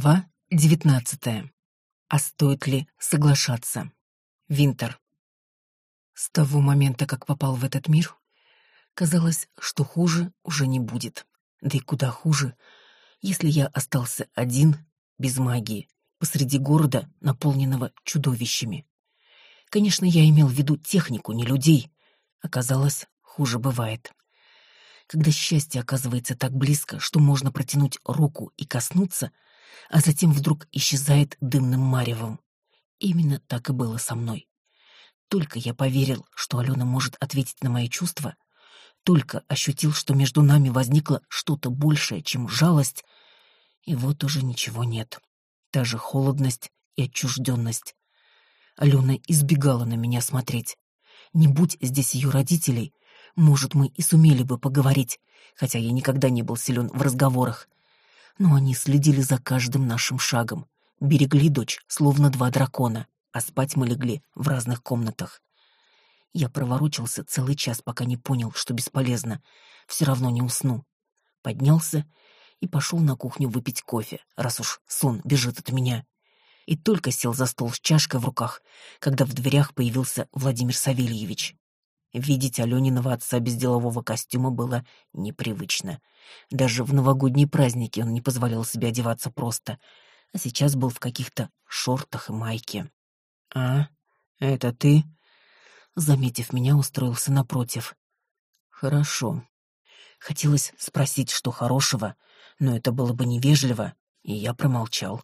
Глава девятнадцатая. А стоит ли соглашаться? Винтер. С того момента, как попал в этот мир, казалось, что хуже уже не будет. Да и куда хуже, если я остался один, без магии, посреди города, наполненного чудовищами. Конечно, я имел в виду технику, не людей. Оказалось, хуже бывает. Когда счастье оказывается так близко, что можно протянуть руку и коснуться — а затем вдруг исчезает дымным маревом. Именно так и было со мной. Только я поверил, что Алена может ответить на мои чувства, только ощутил, что между нами возникло что-то большее, чем жалость, и вот уже ничего нет. Та же холодность и отчужденность. Алена избегала на меня смотреть. Не будь здесь ее родителей, может, мы и сумели бы поговорить, хотя я никогда не был силен в разговорах но они следили за каждым нашим шагом, берегли дочь, словно два дракона, а спать мы легли в разных комнатах. Я проворочился целый час, пока не понял, что бесполезно, все равно не усну. Поднялся и пошел на кухню выпить кофе, раз уж сон бежит от меня. И только сел за стол с чашкой в руках, когда в дверях появился Владимир Савельевич. Видеть Алёниного отца без делового костюма было непривычно. Даже в новогодние праздники он не позволял себе одеваться просто, а сейчас был в каких-то шортах и майке. «А, это ты?» Заметив меня, устроился напротив. «Хорошо». Хотелось спросить, что хорошего, но это было бы невежливо, и я промолчал.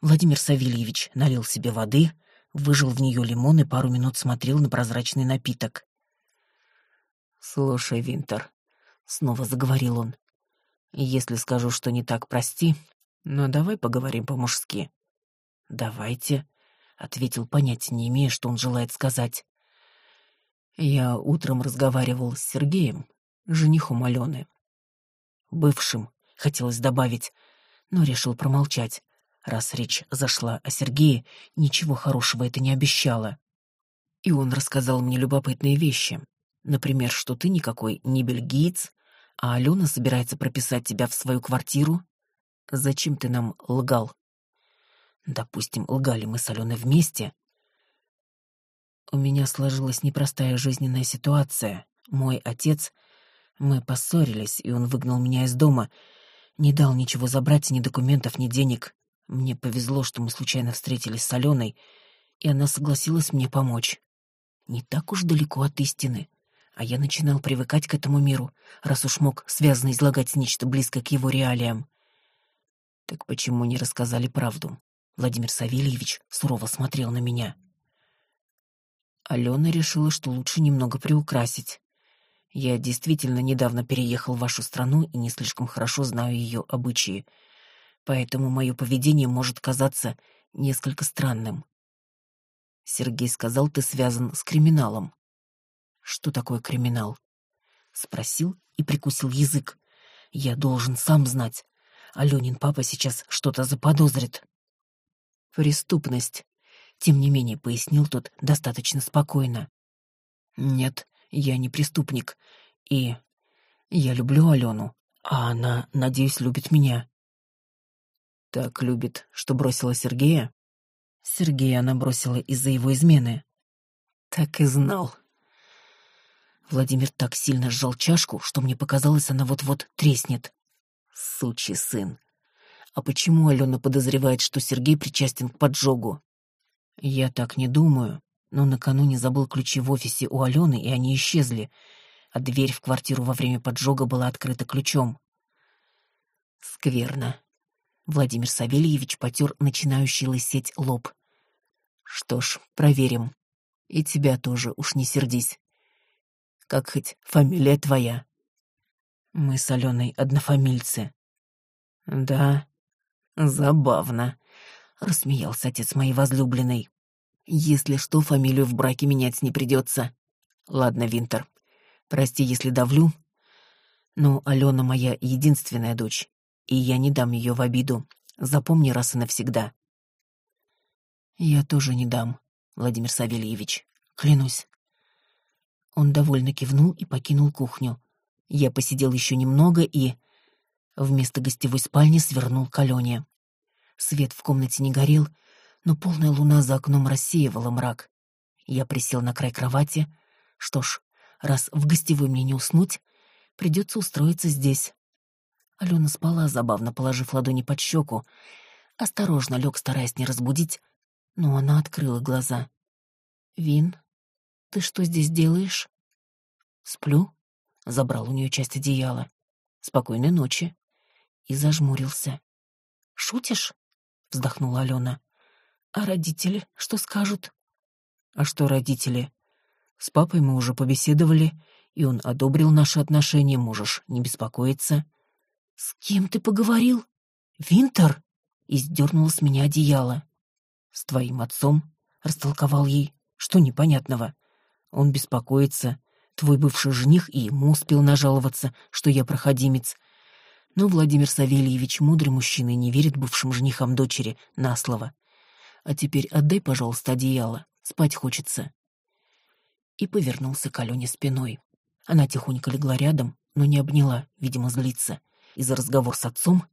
Владимир Савельевич налил себе воды, выжил в нее лимон и пару минут смотрел на прозрачный напиток. «Слушай, Винтер», — снова заговорил он, — «если скажу, что не так, прости, но давай поговорим по-мужски». «Давайте», — ответил, понятия не имея, что он желает сказать. Я утром разговаривал с Сергеем, женихом Алены. Бывшим, хотелось добавить, но решил промолчать. Раз речь зашла о Сергее, ничего хорошего это не обещало. И он рассказал мне любопытные вещи. Например, что ты никакой не бельгиец, а Алена собирается прописать тебя в свою квартиру. Зачем ты нам лгал? Допустим, лгали мы с Аленой вместе. У меня сложилась непростая жизненная ситуация. Мой отец... Мы поссорились, и он выгнал меня из дома. Не дал ничего забрать, ни документов, ни денег. Мне повезло, что мы случайно встретились с Аленой, и она согласилась мне помочь. Не так уж далеко от истины. А я начинал привыкать к этому миру, раз уж мог связно излагать нечто близкое к его реалиям. Так почему не рассказали правду? Владимир Савельевич сурово смотрел на меня. Алена решила, что лучше немного приукрасить. Я действительно недавно переехал в вашу страну и не слишком хорошо знаю ее обычаи, поэтому мое поведение может казаться несколько странным. Сергей сказал, ты связан с криминалом. Что такое криминал? Спросил и прикусил язык. Я должен сам знать. Аленин папа сейчас что-то заподозрит. Преступность. Тем не менее, пояснил тот достаточно спокойно. Нет, я не преступник. И я люблю Алену, а она, надеюсь, любит меня. Так любит, что бросила Сергея? Сергея она бросила из-за его измены. Так и знал. Владимир так сильно сжал чашку, что мне показалось, она вот-вот треснет. Сучий сын. А почему Алена подозревает, что Сергей причастен к поджогу? Я так не думаю, но накануне забыл ключи в офисе у Алены, и они исчезли, а дверь в квартиру во время поджога была открыта ключом. Скверно. Владимир Савельевич потер начинающий лысеть лоб. Что ж, проверим. И тебя тоже, уж не сердись как хоть фамилия твоя. Мы с Аленой однофамильцы. Да, забавно, рассмеялся отец моей возлюбленной. Если что, фамилию в браке менять не придется. Ладно, Винтер, прости, если давлю, но Алена моя единственная дочь, и я не дам ее в обиду. Запомни раз и навсегда. Я тоже не дам, Владимир Савельевич, клянусь. Он довольно кивнул и покинул кухню. Я посидел еще немного и... Вместо гостевой спальни свернул к Алене. Свет в комнате не горел, но полная луна за окном рассеивала мрак. Я присел на край кровати. Что ж, раз в гостевой мне не уснуть, придется устроиться здесь. Алена спала, забавно положив ладони под щеку. Осторожно лег, стараясь не разбудить, но она открыла глаза. «Вин, ты что здесь делаешь?» «Сплю», — забрал у нее часть одеяла. «Спокойной ночи». И зажмурился. «Шутишь?» — вздохнула Алена. «А родители что скажут?» «А что родители?» «С папой мы уже побеседовали, и он одобрил наши отношения, можешь не беспокоиться». «С кем ты поговорил? Винтер?» И сдернул с меня одеяло. «С твоим отцом?» — растолковал ей. «Что непонятного? Он беспокоится. Твой бывший жених и ему успел нажаловаться, что я проходимец. Но Владимир Савельевич, мудрый мужчина, не верит бывшим женихам дочери на слово. А теперь отдай, пожалуйста, одеяло. Спать хочется». И повернулся к Алене спиной. Она тихонько легла рядом, но не обняла, видимо, злится и за разговор с отцом,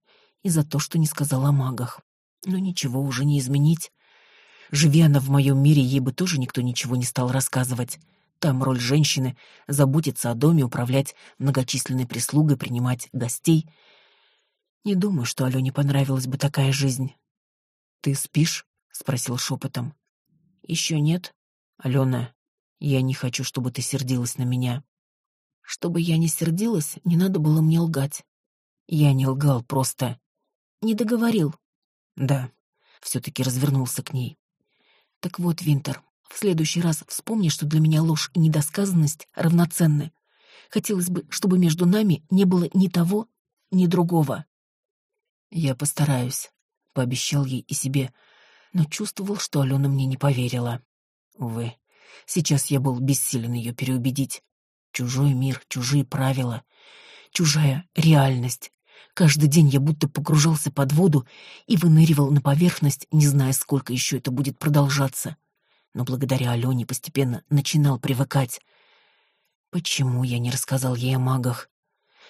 и за то, что не сказала о магах. Но ничего уже не изменить. Живи она в моем мире, ей бы тоже никто ничего не стал рассказывать. Там роль женщины — заботиться о доме, управлять многочисленной прислугой, принимать гостей. Не думаю, что Алене понравилась бы такая жизнь. «Ты спишь?» — спросил шепотом. «Еще нет. Алена, я не хочу, чтобы ты сердилась на меня». Чтобы я не сердилась, не надо было мне лгать. Я не лгал, просто... Не договорил. Да, все-таки развернулся к ней. Так вот, Винтер, в следующий раз вспомни, что для меня ложь и недосказанность равноценны. Хотелось бы, чтобы между нами не было ни того, ни другого. Я постараюсь, пообещал ей и себе, но чувствовал, что Алена мне не поверила. Увы, сейчас я был бессилен ее переубедить. Чужой мир, чужие правила, чужая реальность. Каждый день я будто погружался под воду и выныривал на поверхность, не зная, сколько еще это будет продолжаться. Но благодаря Алене постепенно начинал привыкать. Почему я не рассказал ей о магах?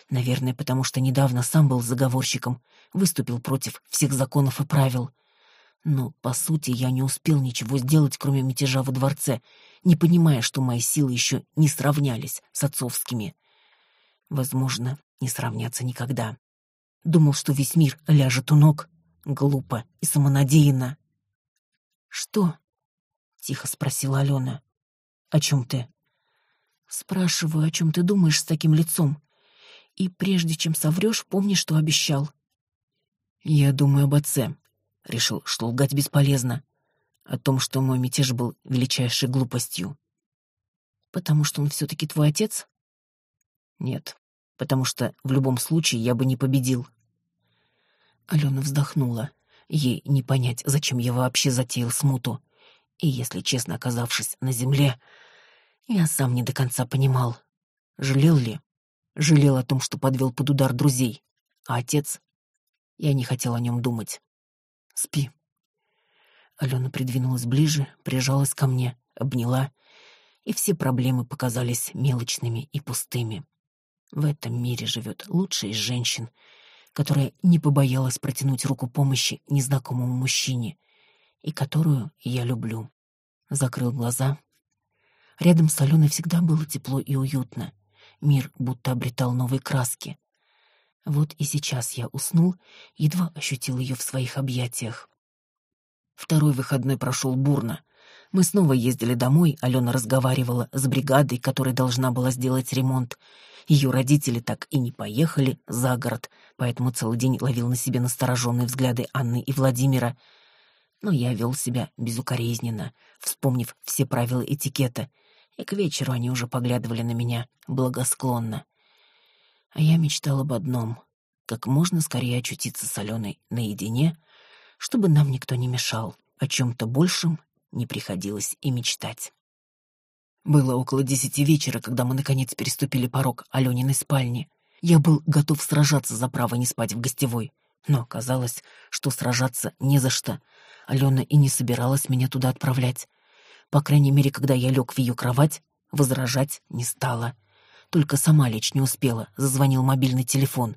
Наверное, потому что недавно сам был заговорщиком, выступил против всех законов и правил. Но, по сути, я не успел ничего сделать, кроме мятежа во дворце, не понимая, что мои силы еще не сравнялись с отцовскими. Возможно, не сравнятся никогда. Думал, что весь мир ляжет у ног. Глупо и самонадеянно. «Что?» — тихо спросила Алена. «О чем ты?» «Спрашиваю, о чем ты думаешь с таким лицом. И прежде чем соврешь, помни, что обещал». «Я думаю об отце. Решил, что лгать бесполезно. О том, что мой мятеж был величайшей глупостью». «Потому что он все-таки твой отец?» «Нет, потому что в любом случае я бы не победил. Алена вздохнула. Ей не понять, зачем я вообще затеял смуту. И, если честно, оказавшись на земле, я сам не до конца понимал. Жалел ли? Жалел о том, что подвел под удар друзей. А отец? Я не хотел о нем думать. Спи. Алена придвинулась ближе, прижалась ко мне, обняла, и все проблемы показались мелочными и пустыми. В этом мире живет лучшая из женщин — которая не побоялась протянуть руку помощи незнакомому мужчине и которую я люблю. Закрыл глаза. Рядом с Аленой всегда было тепло и уютно. Мир будто обретал новые краски. Вот и сейчас я уснул, едва ощутил ее в своих объятиях. Второй выходной прошел бурно. Мы снова ездили домой, Алена разговаривала с бригадой, которая должна была сделать ремонт, ее родители так и не поехали за город, поэтому целый день ловил на себе настороженные взгляды Анны и Владимира. Но я вел себя безукоризненно, вспомнив все правила этикета, и к вечеру они уже поглядывали на меня благосклонно. А я мечтал об одном — как можно скорее очутиться с Аленой наедине, чтобы нам никто не мешал, о чем-то большем не приходилось и мечтать. Было около десяти вечера, когда мы наконец переступили порог Алёниной спальни. Я был готов сражаться за право не спать в гостевой, но оказалось, что сражаться не за что. Алена и не собиралась меня туда отправлять. По крайней мере, когда я лег в ее кровать, возражать не стала. Только сама лечь не успела, зазвонил мобильный телефон.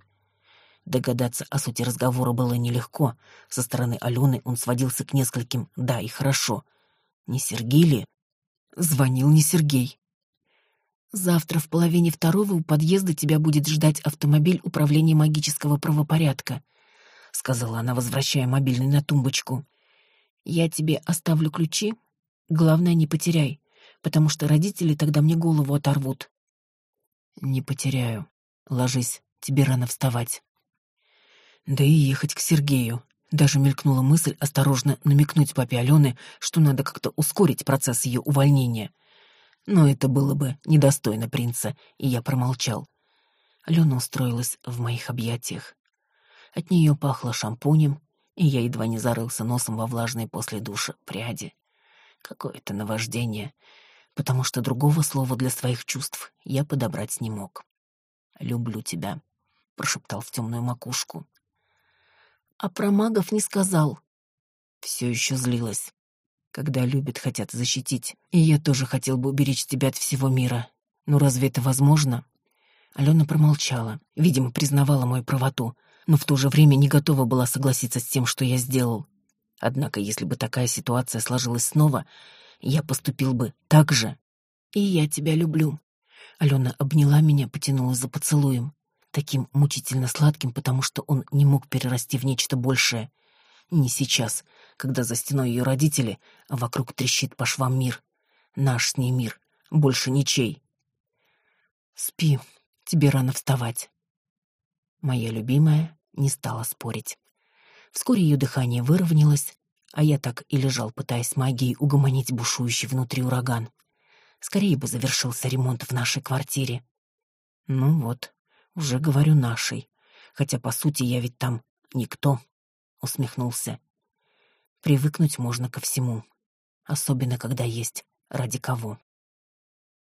Догадаться о сути разговора было нелегко. Со стороны Алены он сводился к нескольким «да» и «хорошо». Не Сергей ли? Звонил не Сергей. Завтра в половине второго у подъезда тебя будет ждать автомобиль управления магического правопорядка, сказала она, возвращая мобильный на тумбочку. Я тебе оставлю ключи. Главное, не потеряй, потому что родители тогда мне голову оторвут. Не потеряю. Ложись, тебе рано вставать. Да и ехать к Сергею. Даже мелькнула мысль осторожно намекнуть папе Алены, что надо как-то ускорить процесс ее увольнения. Но это было бы недостойно принца, и я промолчал. Алена устроилась в моих объятиях. От нее пахло шампунем, и я едва не зарылся носом во влажные после душа пряди. Какое-то наваждение, потому что другого слова для своих чувств я подобрать не мог. «Люблю тебя», — прошептал в темную макушку. А про магов не сказал. Все еще злилась. Когда любят, хотят защитить. И я тоже хотел бы уберечь тебя от всего мира. Но разве это возможно? Алена промолчала, видимо, признавала мою правоту, но в то же время не готова была согласиться с тем, что я сделал. Однако, если бы такая ситуация сложилась снова, я поступил бы так же. И я тебя люблю. Алена обняла меня, потянулась за поцелуем таким мучительно сладким, потому что он не мог перерасти в нечто большее. Не сейчас, когда за стеной ее родители, а вокруг трещит по швам мир. Наш с ней мир, больше ничей. Спи, тебе рано вставать. Моя любимая не стала спорить. Вскоре ее дыхание выровнялось, а я так и лежал, пытаясь магией угомонить бушующий внутри ураган. Скорее бы завершился ремонт в нашей квартире. Ну вот, уже говорю нашей, хотя, по сути, я ведь там никто, — усмехнулся. Привыкнуть можно ко всему, особенно когда есть ради кого.